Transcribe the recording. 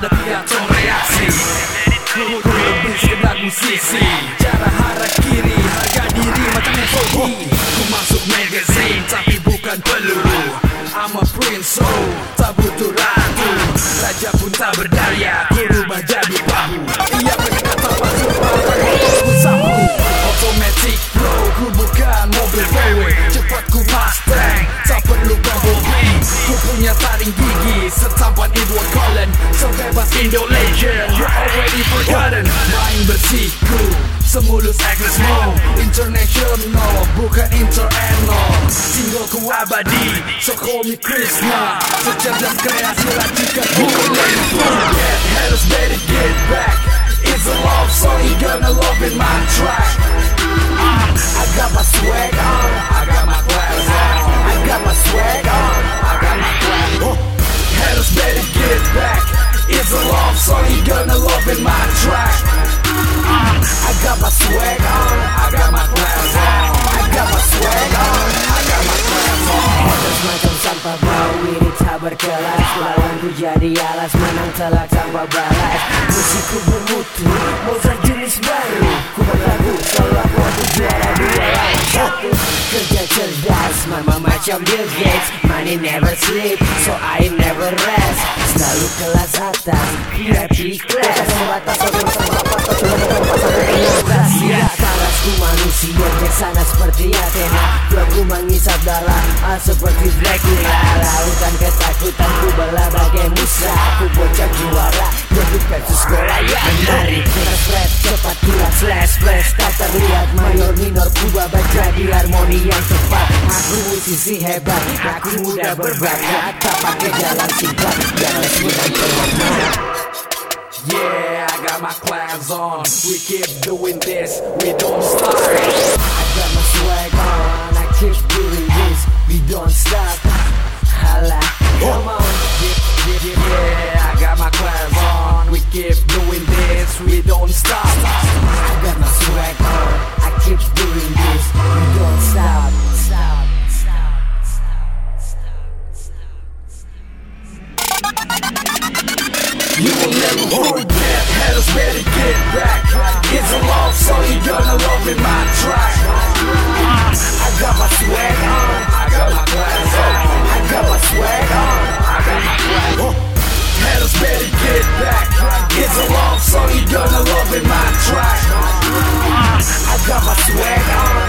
menghadapi atau reaksi Luhurku lebih sekedar musisi Cara harap kiri, harga diri macam FOBI Ku masuk magazine tapi bukan peluru I'm a prince so tak butuh ratu. Raja pun tak berdaya, ku rubah Taring gigi Setampan Edward Cullen Sebebas Indo Legend You already forgotten. Main bersih ku Semulus Agnez Mo International Bukan international. Single ku abadi So call me Krishna Secerdas kreasi racikan Bukan forget Haters better get back. It's a love song You gonna love in my track. Uh, I got my swag berkelas Lawanku jadi alas Menang telak tanpa balas Musikku bermutu Mozart jenis baru Ku berlagu Selalu aku aku juara Dua satu Kerja cerdas Mama macam Bill Gates Money never sleep So I never rest Selalu kelas atas VIP class Sebatas satu sama apa Tarasku manusia bijaksana seperti Athena Blogku mengisap darah ah, seperti Dracula Lautan ketakutan ku belah bagai Aku bocah juara jadi versus Goliath Menarik rap cepat kilat slash flash Tak terlihat mayor minor ku babat jadi harmoni yang tepat Aku musisi hebat Aku mudah berbakat Tak pakai We keep doing this We don't stop I got my swag on, I keep doing this, we don't stop. Hala, come on. Yeah, I got my class on We keep doing this We don't stop I got my swag on, I keep doing this, we don't stop. You will never get back It's a love Love in my track. I got my swag on.